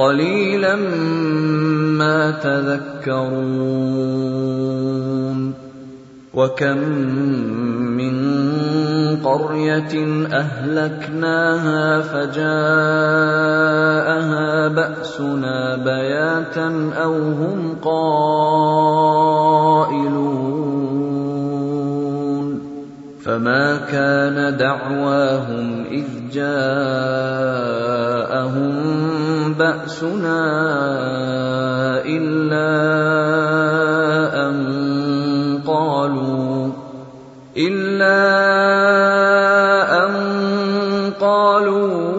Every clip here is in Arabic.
قليلا ما تذكرون. وكم من قرية أهلكناها فجاءها بأسنا بياتا أو هم قائلون. فما كان دعواهم اذ جاءهم باسنا الا ان قالوا الا ان قالوا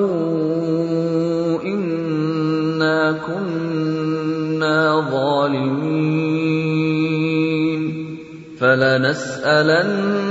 انا كنا ظالمين فلنسالن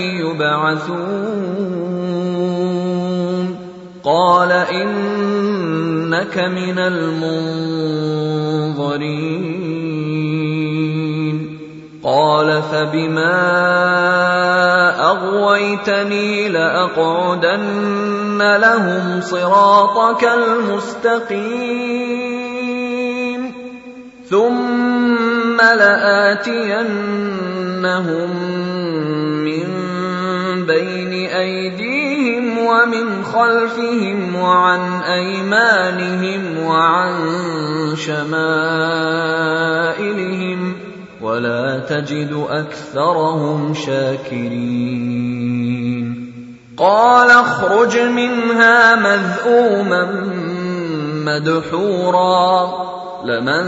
يبعثون. قال إنك من المنظرين. قال فبما أغويتني لأقعدن لهم صراطك المستقيم. ثم لآتينهم من بين أيديهم ومن خلفهم وعن أيمانهم وعن شمائلهم ولا تجد أكثرهم شاكرين. قال اخرج منها مذءوما مدحورا. لمن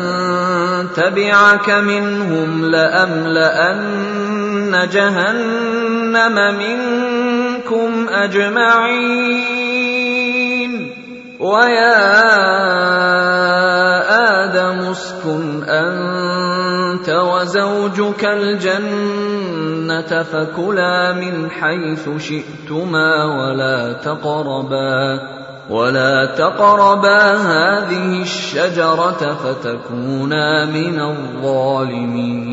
تبعك منهم لأملأن جهنم منكم اجمعين ويا آدم اسكن انت وزوجك الجنه فكلا من حيث شئتما ولا تقربا ولا تقربا هذه الشجره فتكونا من الظالمين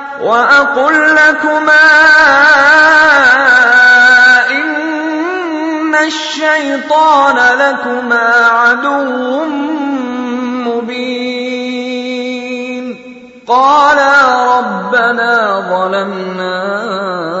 وأقل لكما إن الشيطان لكما عدو مبين. قالا ربنا ظلمنا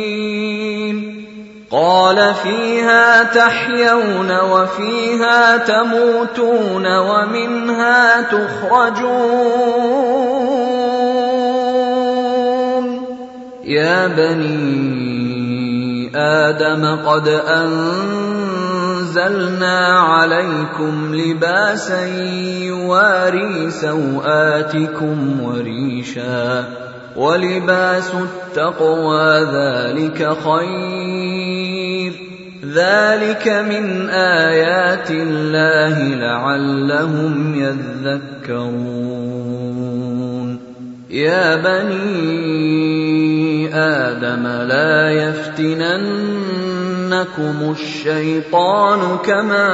قال فيها تحيون وفيها تموتون ومنها تخرجون. يا بني آدم قد أنزلنا عليكم لباسا يواري سوآتكم وريشا. ولباس التقوى ذلك خير ذلك من ايات الله لعلهم يذكرون يا بني آدم لا يفتننكم الشيطان كما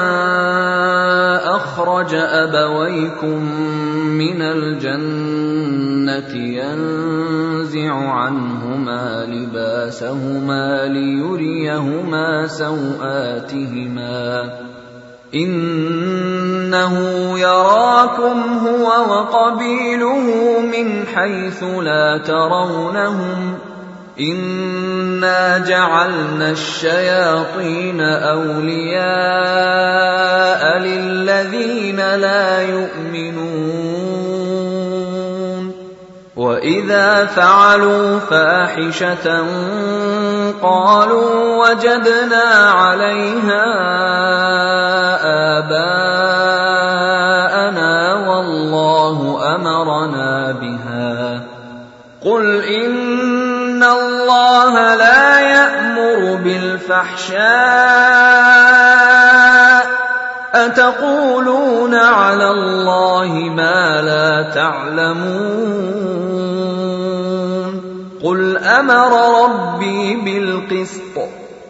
اخرج ابويكم من الجنه ينزع عنهما لباسهما ليريهما سواتهما انه يراكم هو وقبيله من حيث لا ترونهم انا جعلنا الشياطين اولياء للذين لا يؤمنون واذا فعلوا فاحشه قالوا وجدنا عليها اباءنا والله امرنا بها قل ان الله لا يأمر بالفحشاء. أتقولون على الله ما لا تعلمون. قل أمر ربي بالقسط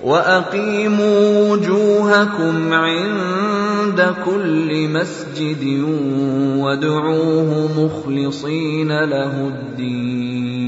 وأقيموا وجوهكم عند كل مسجد وادعوه مخلصين له الدين.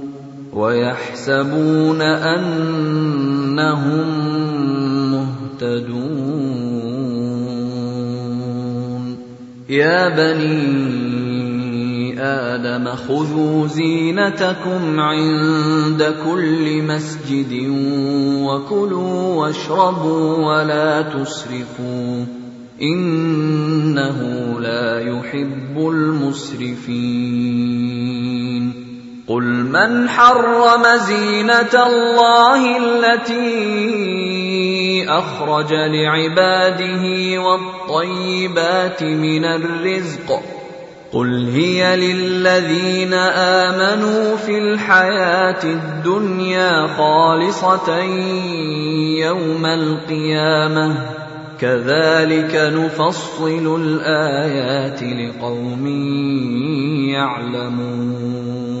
ويحسبون أنهم مهتدون. يا بني آدم خذوا زينتكم عند كل مسجد وكلوا واشربوا ولا تسرفوا. إنه لا يحب المسرفين. قل من حرم زينه الله التي اخرج لعباده والطيبات من الرزق قل هي للذين امنوا في الحياة الدنيا خالصه يوم القيامه كذلك نفصل الايات لقوم يعلمون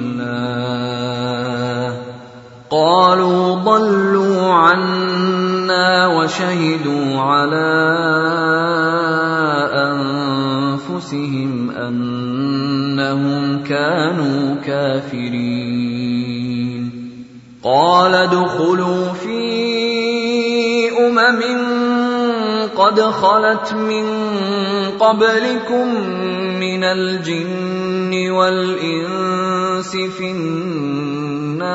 قالوا ضلوا عنا وشهدوا على أنفسهم أنهم كانوا كافرين. قال ادخلوا في أمم قد خلت من قبلكم من الجن والانس في النار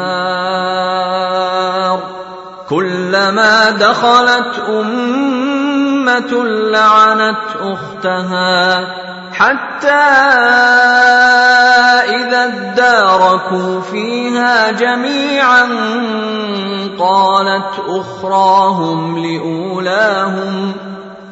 كلما دخلت امه لعنت اختها حتى اذا اداركوا فيها جميعا قالت اخراهم لاولاهم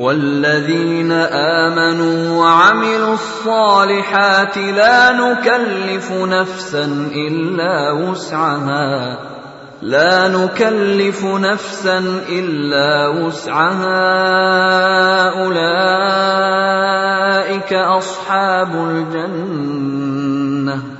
والذين آمنوا وعملوا الصالحات لا نكلف نفسا إلا وسعها. لا نكلف نفسا إلا وسعها. أولئك أصحاب الجنة.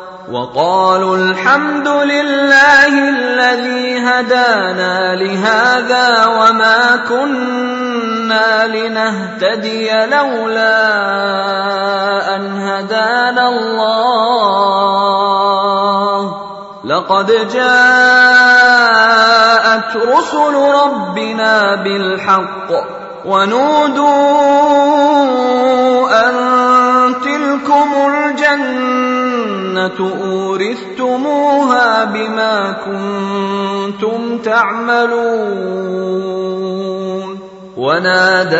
وقالوا الحمد لله الذي هدانا لهذا وما كنا لنهتدي لولا أن هدانا الله. لقد جاءت رسل ربنا بالحق ونودوا أن تلكم الجنة أورثتموها بما كنتم تعملون. ونادى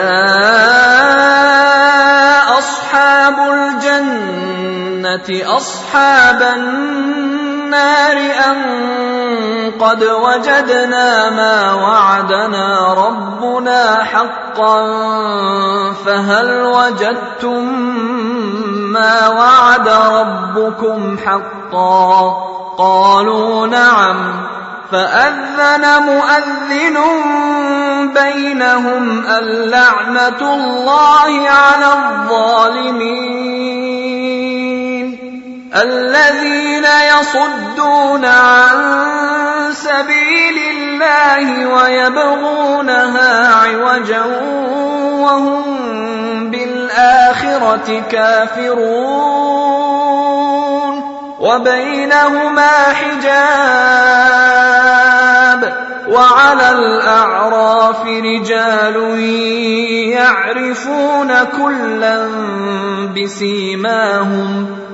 أصحاب الجنة أصحاب النار ان قد وجدنا ما وعدنا ربنا حقا فهل وجدتم ما وعد ربكم حقا قالوا نعم فأذن مؤذن بينهم اللعنة الله على الظالمين الذين يصدون عن سبيل الله ويبغونها عوجا وهم بالآخرة كافرون وبينهما حجاب وعلى الأعراف رجال يعرفون كلا بسيماهم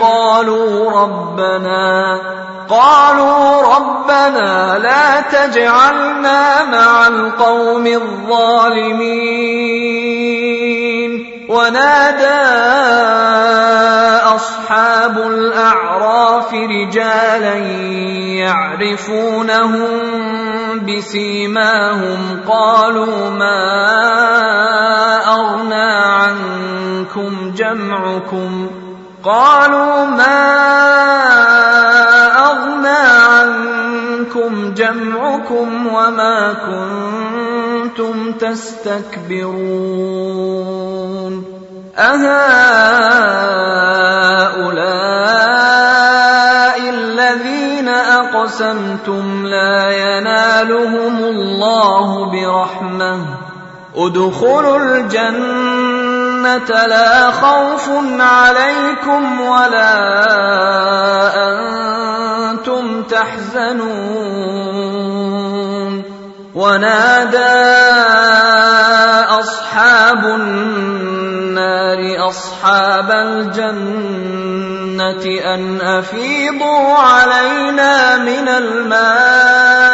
قالوا ربنا قالوا ربنا لا تجعلنا مع القوم الظالمين. ونادى أصحاب الأعراف رجالا يعرفونهم بسيماهم قالوا ما أغنى عنكم جمعكم؟ قالوا ما أغنى عنكم جمعكم وما كنتم تستكبرون أهؤلاء الذين أقسمتم لا ينالهم الله برحمة ادخلوا الجنة الجنة لا خوف عليكم ولا أنتم تحزنون. ونادى أصحاب النار أصحاب الجنة أن أفيضوا علينا من الماء.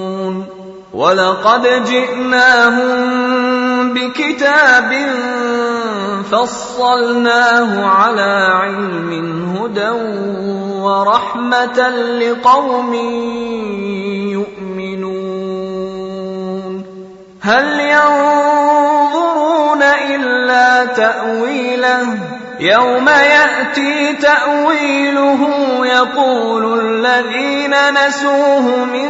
ولقد جئناهم بكتاب فصلناه على علم هدى ورحمه لقوم يؤمنون هل ينظرون الا تاويله يوم ياتي تاويله يقول الذين نسوه من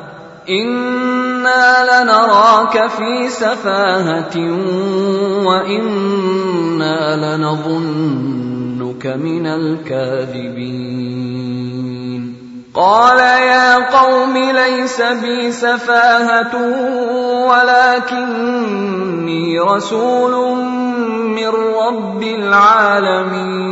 أنا لنراك في سفاهه وأنا لنظنك من الكاذبين قال يا قوم ليس بي سفاهه ولكني رسول من رب العالمين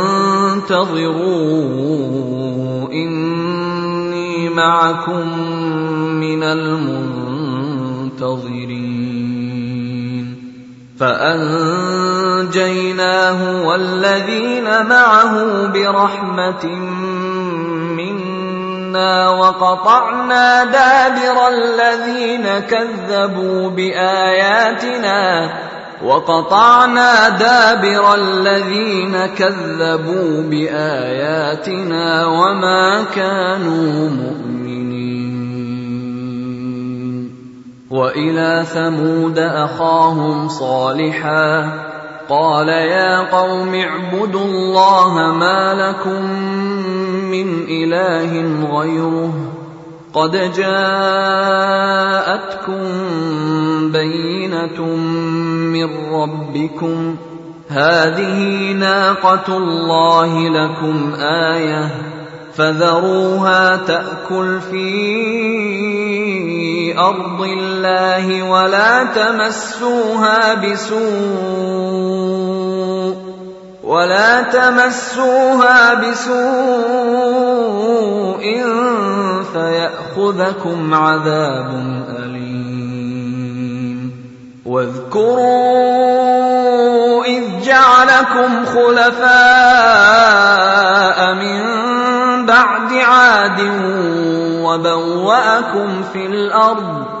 فانتظروا إني معكم من المنتظرين. فأنجيناه والذين معه برحمة منا وقطعنا دابر الذين كذبوا بآياتنا وقطعنا دابر الذين كذبوا بآياتنا وما كانوا مؤمنين. وإلى ثمود أخاهم صالحا. قال يا قوم اعبدوا الله ما لكم من إله غيره. قد جاءتكم بينة من ربكم. هذه ناقة الله لكم آية. فذروها تأكل في أرض الله ولا تمسوها بسوء. ولا تمسوها بسوء فيأخذكم عذاب أليم. واذكروا إذ جعلكم خلفاء من بعد عاد وبوأكم في الأرض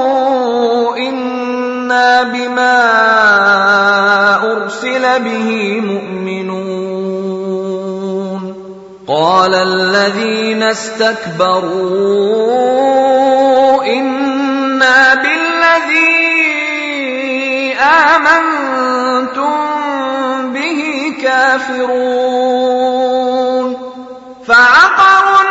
بما ارسل به مؤمنون قال الذين استكبروا أنا بالذي امنتم به كافرون فعقروا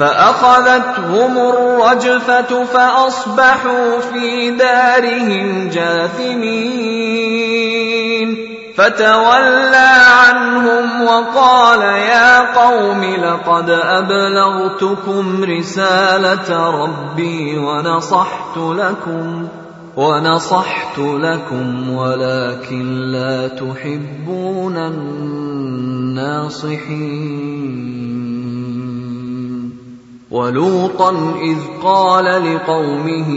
فأخذتهم الرجفة فأصبحوا في دارهم جاثمين. فتولى عنهم وقال يا قوم لقد أبلغتكم رسالة ربي ونصحت لكم ونصحت لكم ولكن لا تحبون الناصحين. ولوطا اذ قال لقومه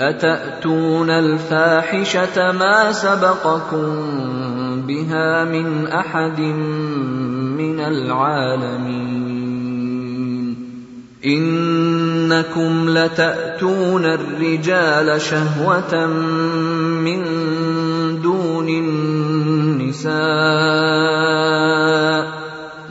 اتاتون الفاحشه ما سبقكم بها من احد من العالمين انكم لتاتون الرجال شهوه من دون النساء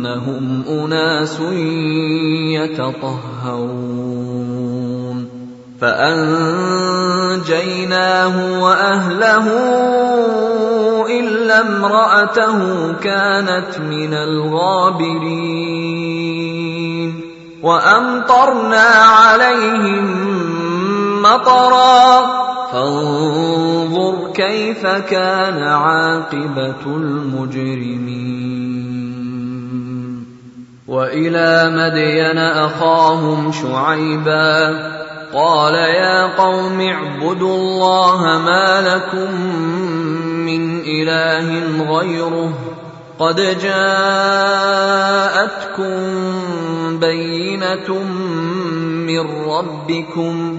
إنهم أناس يتطهرون. فأنجيناه وأهله إلا امرأته كانت من الغابرين. وأمطرنا عليهم مطرا. فانظر كيف كان عاقبة المجرمين. وإلى مدين أخاهم شعيبا قال يا قوم اعبدوا الله ما لكم من إله غيره قد جاءتكم بينة من ربكم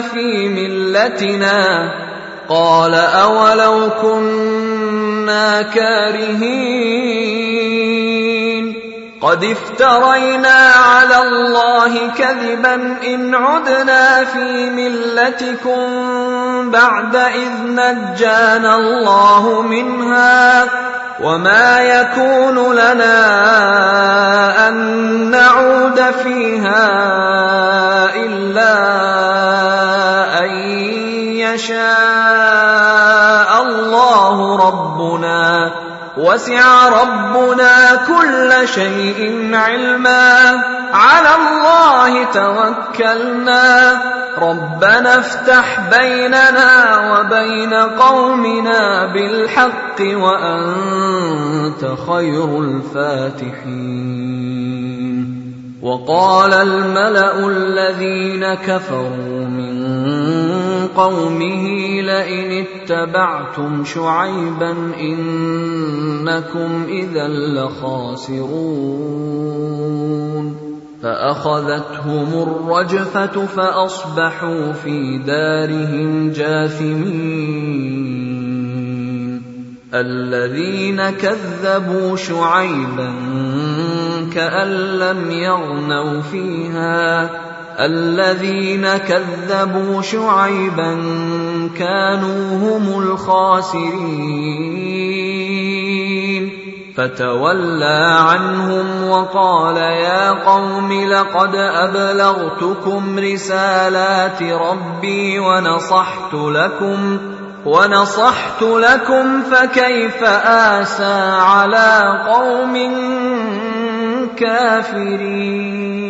في ملتنا قال أولو كنا كارهين قد افترينا على الله كذبا إن عدنا في ملتكم بعد إذ نجانا الله منها وما يكون لنا ان نعود فيها الا ان يشاء الله ربنا وسع ربنا كل شيء علما. على الله توكلنا. ربنا افتح بيننا وبين قومنا بالحق وأنت خير الفاتحين. وقال الملأ الذين كفروا من قومه لئن اتبعتم شعيبا إنكم إذا لخاسرون فأخذتهم الرجفة فأصبحوا في دارهم جاثمين الذين كذبوا شعيبا كأن لم يغنوا فيها الذين كذبوا شعيبا كانوا هم الخاسرين. فتولى عنهم وقال يا قوم لقد أبلغتكم رسالات ربي ونصحت لكم ونصحت لكم فكيف آسى على قوم كافرين.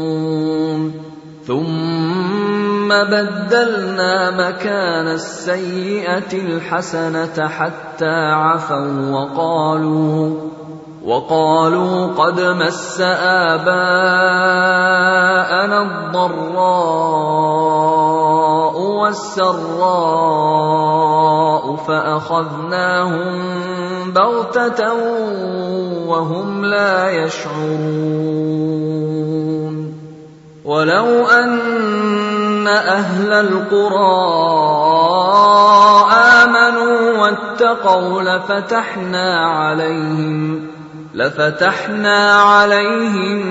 بدلنا مكان السيئة الحسنة حتى عفوا وقالوا وقالوا قد مس آباءنا الضراء والسراء فأخذناهم بغتة وهم لا يشعرون. ولو أن أهل القرى آمنوا واتقوا لفتحنا عليهم لفتحنا عليهم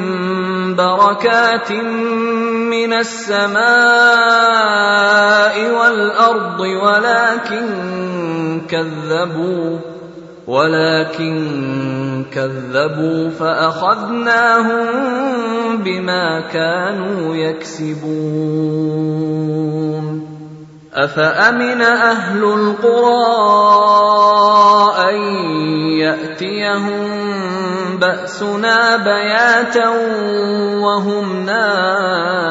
بركات من السماء والأرض ولكن كذبوا. ولكن كذبوا فأخذناهم بما كانوا يكسبون. أفأمن أهل القرى أن يأتيهم بأسنا بياتا وهم نائمون؟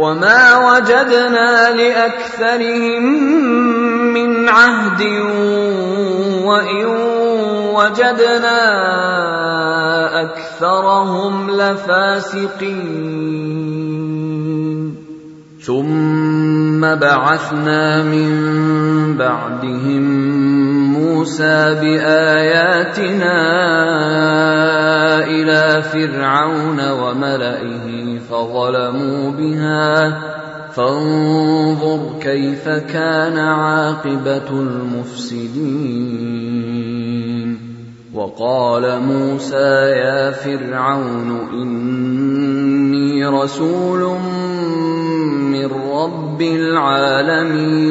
وما وجدنا لاكثرهم من عهد وان وجدنا اكثرهم لفاسقين ثم بعثنا من بعدهم موسى بآياتنا إلى فرعون وملئه فظلموا بها. فانظر كيف كان عاقبة المفسدين. وقال موسى يا فرعون إني رسول من رب العالمين.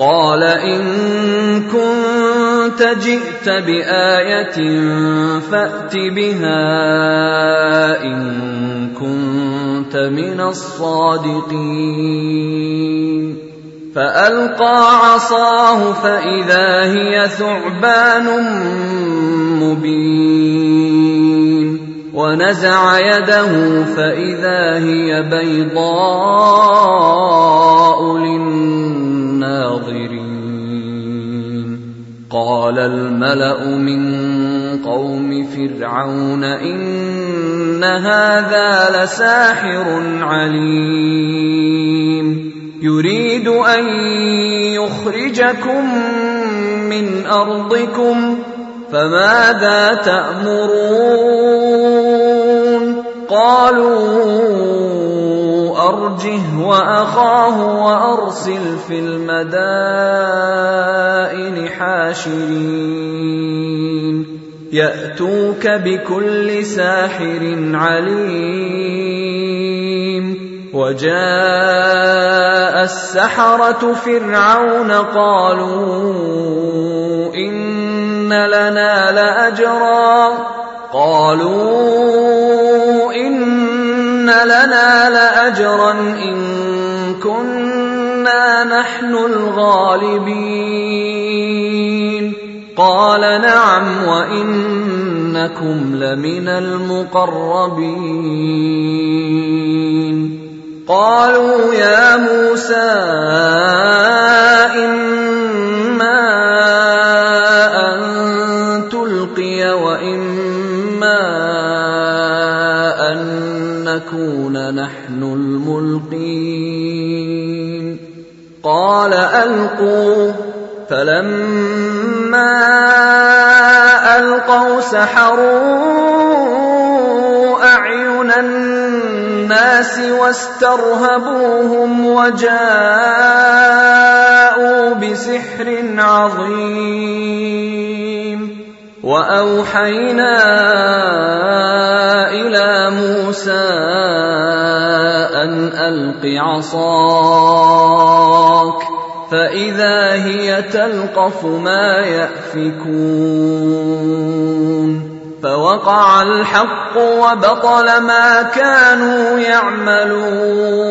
قال إن كنت جئت بآية فأت بها إن كنت من الصادقين. فألقى عصاه فإذا هي ثعبان مبين. ونزع يده فإذا هي بيضاء للناظرين قال الملأ من قوم فرعون إن هذا لساحر عليم. يريد أن يخرجكم من أرضكم فماذا تأمرون؟ قالوا ارجه وأخاه وأرسل في المدائن حاشرين. يأتوك بكل ساحر عليم. وجاء السحرة فرعون قالوا إن لنا لأجرا. قالوا إن لنا لاجرا إن كنا نحن الغالبين. قال نعم وإنكم لمن المقربين. قالوا يا موسى إما أن تلقي وإما أن نكون نحن قال ألقوا. فلما ألقوا سحروا أعين الناس واسترهبوهم وجاءوا بسحر عظيم. وأوحينا إلى موسى أن ألق عصاك فإذا هي تلقف ما يأفكون فوقع الحق وبطل ما كانوا يعملون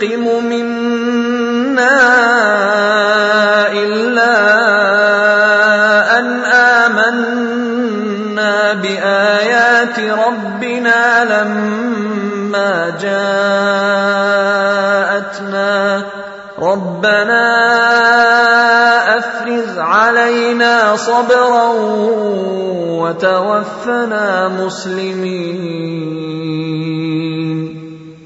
تنقم منا إلا أن آمنا بآيات ربنا لما جاءتنا. ربنا أفرغ علينا صبرا وتوفنا مسلمين.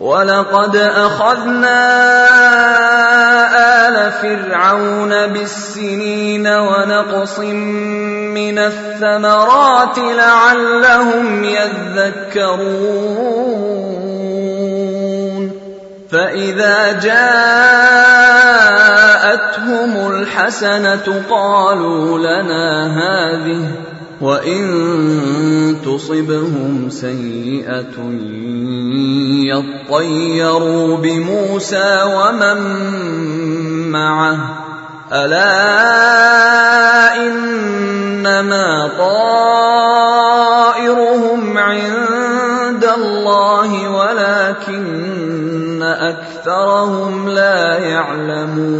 ولقد اخذنا ال فرعون بالسنين ونقص من الثمرات لعلهم يذكرون فاذا جاءتهم الحسنه قالوا لنا هذه وان تصبهم سيئه يطيروا بموسى ومن معه الا انما طائرهم عند الله ولكن اكثرهم لا يعلمون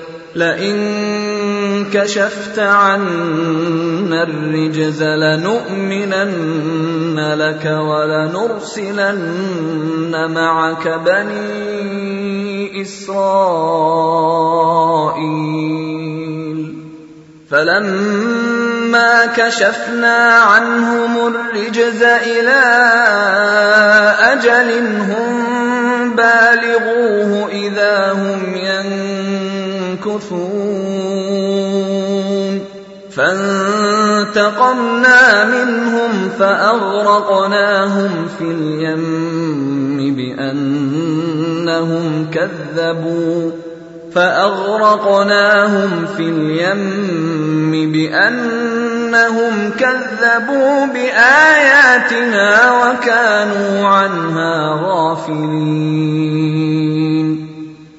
لئن كشفت عنا الرجز لنؤمنن لك ولنرسلن معك بني إسرائيل. فلما كشفنا عنهم الرجز إلى أجل هم بالغوه إذا هم ينكثون فانتقمنا منهم فأغرقناهم في اليم بأنهم كذبوا. فأغرقناهم في اليم بأنهم كذبوا بآياتنا وكانوا عنها غافلين.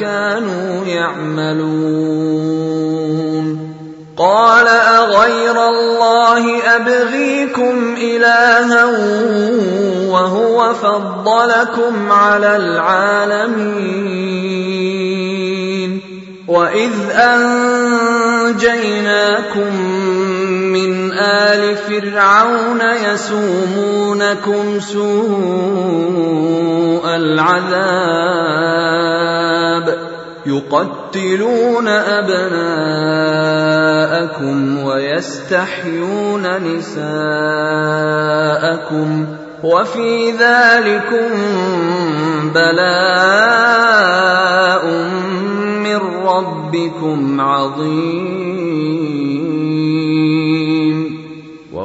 كانوا يعملون. قال أغير الله أبغيكم إلها وهو فضلكم على العالمين. وإذ أنجيناكم من آل فرعون يسومونكم سوء العذاب يقتلون أبناءكم ويستحيون نساءكم وفي ذلكم بلاء من ربكم عظيم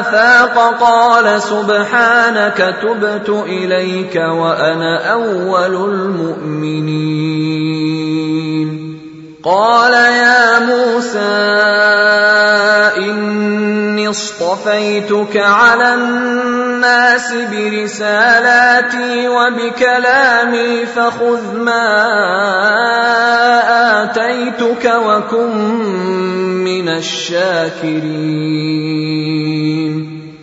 افاق قال سبحانك تبت اليك وأنا اول المؤمنين قال يا موسى إني اصطفيتك على الناس برسالاتي وبكلامي فخذ ما آتيتك وكن من الشاكرين.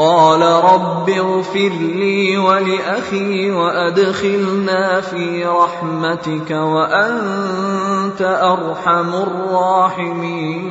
قال رب اغفر لي ولأخي وأدخلنا في رحمتك وأنت أرحم الراحمين.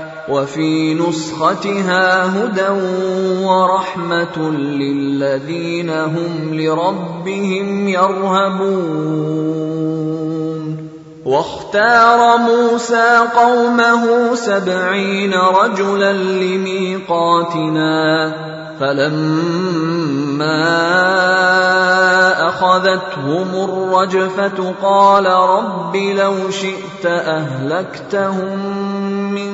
وفي نسختها هدى ورحمة للذين هم لربهم يرهبون. واختار موسى قومه سبعين رجلا لميقاتنا فلما أخذتهم الرجفة قال رب لو شئت أهلكتهم من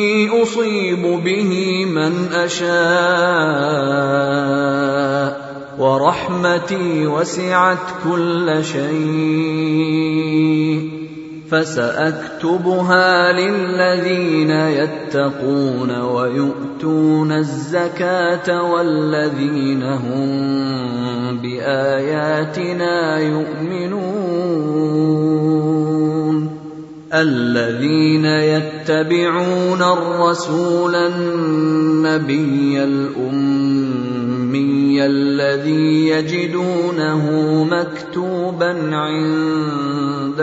اصيب به من أشاء ورحمتي وسعت كل شيء. فسأكتبها للذين يتقون ويؤتون الزكاة والذين هم بآياتنا يؤمنون. الذين يتبعون الرسول النبي الأمي الذي يجدونه مكتوبا عندهم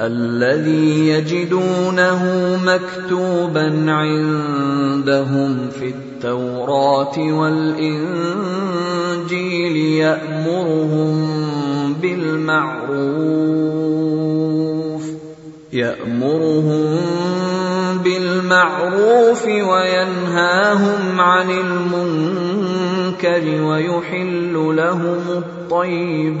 الذي يجدونه مكتوبا عندهم في التوراة والإنجيل يأمرهم بالمعروف. يأمرهم بالمعروف وينهاهم عن المنكر ويحل لهم الطيبات.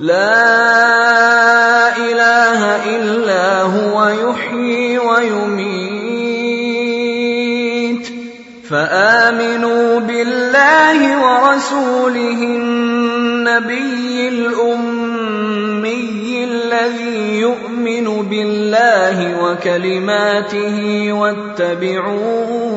لا إله إلا هو يحيي ويميت. فآمنوا بالله ورسوله النبي الأمي الذي يؤمن بالله وكلماته واتبعوه.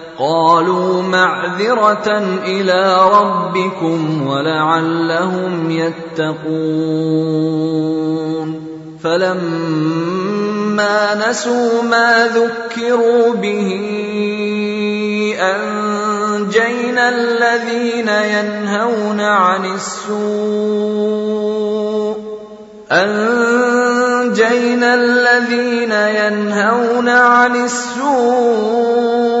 قالوا معذرة إلى ربكم ولعلهم يتقون. فلما نسوا ما ذكروا به أنجينا الذين ينهون عن السوء. أنجينا الذين ينهون عن السوء.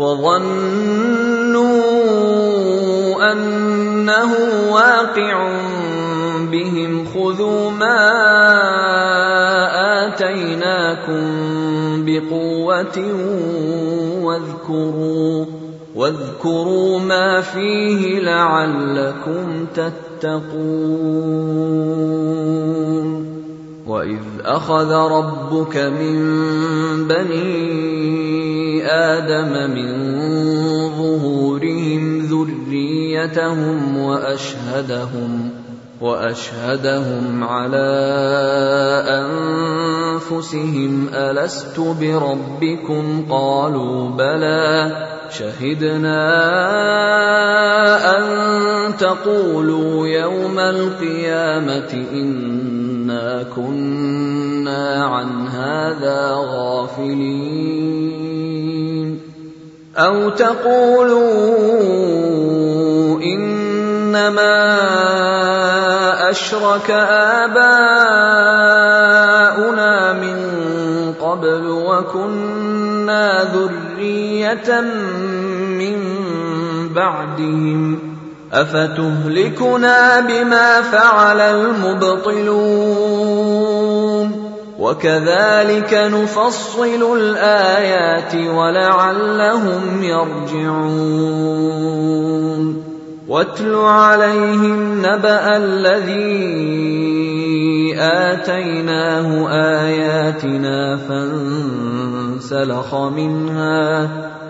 وظنوا أنه واقع بهم خذوا ما آتيناكم بقوة واذكروا واذكروا ما فيه لعلكم تتقون واذ اخذ ربك من بني آدم من ظهورهم ذريتهم واشهدهم واشهدهم على انفسهم الست بربكم قالوا بلى شهدنا ان تقولوا يوم القيامه انا كنا عن هذا غافلين. أو تقولوا إنما أشرك آباؤنا من قبل وكنا ذرية من بعدهم. افتهلكنا بما فعل المبطلون وكذلك نفصل الايات ولعلهم يرجعون واتل عليهم نبا الذي اتيناه اياتنا فانسلخ منها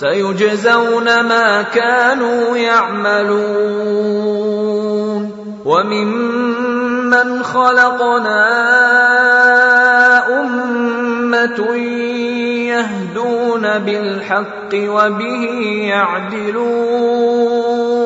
سيجزون ما كانوا يعملون. وممن خلقنا أمة يهدون بالحق وبه يعدلون.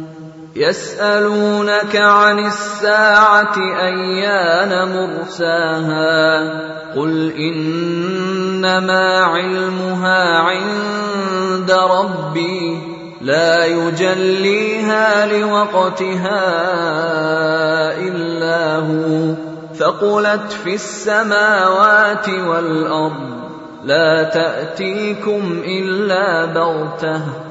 يسألونك عن الساعة أيان مرساها قل إنما علمها عند ربي لا يجليها لوقتها إلا هو ثقلت في السماوات والأرض لا تأتيكم إلا بغتة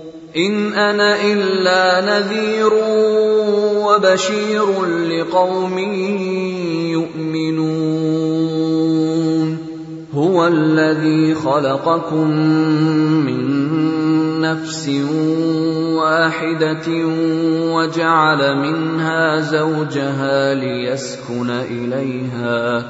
إن أنا إلا نذير وبشير لقوم يؤمنون. هو الذي خلقكم من نفس واحدة وجعل منها زوجها ليسكن إليها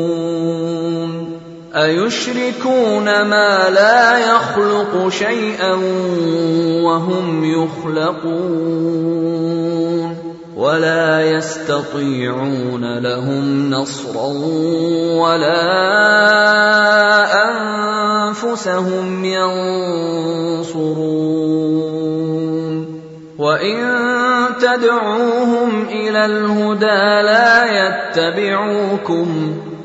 أيشركون ما لا يخلق شيئا وهم يخلقون ولا يستطيعون لهم نصرا ولا أنفسهم ينصرون وإن تدعوهم إلى الهدى لا يتبعوكم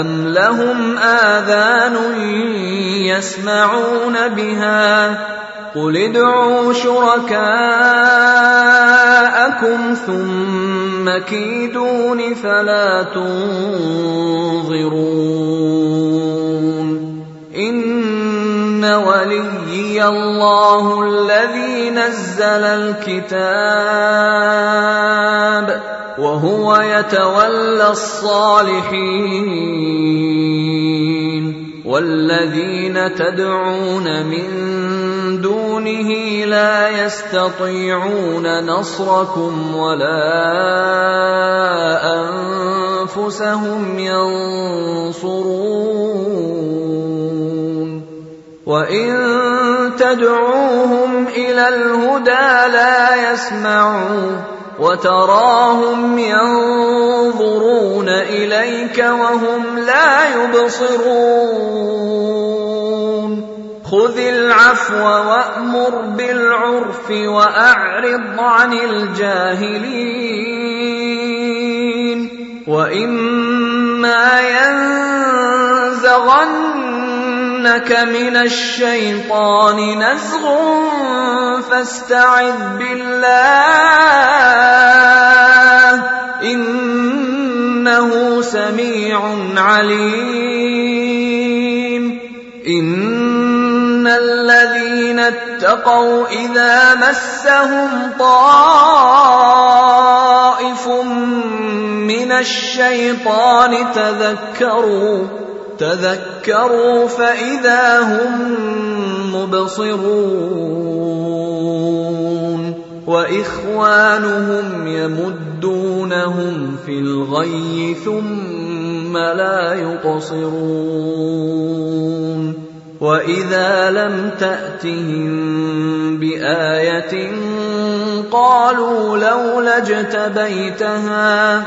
أم لهم آذان يسمعون بها قل ادعوا شركاءكم ثم كيدون فلا تنظرون إن الله الذي نزل الكتاب وهو يتولى الصالحين والذين تدعون من دونه لا يستطيعون نصركم ولا أنفسهم ينصرون وان تدعوهم إلى الهدى لا يسمعون وتراهم ينظرون اليك وهم لا يبصرون خذ العفو وامر بالعرف واعرض عن الجاهلين واما ينزغنك من الشيطان نزغ فاستعذ بالله إنه سميع عليم. إن الذين اتقوا إذا مسهم طائف من الشيطان تذكروا تذكروا فإذا هم مبصرون وإخوانهم يمدونهم في الغي ثم لا يقصرون وإذا لم تأتهم بآية قالوا لولا اجتبيتها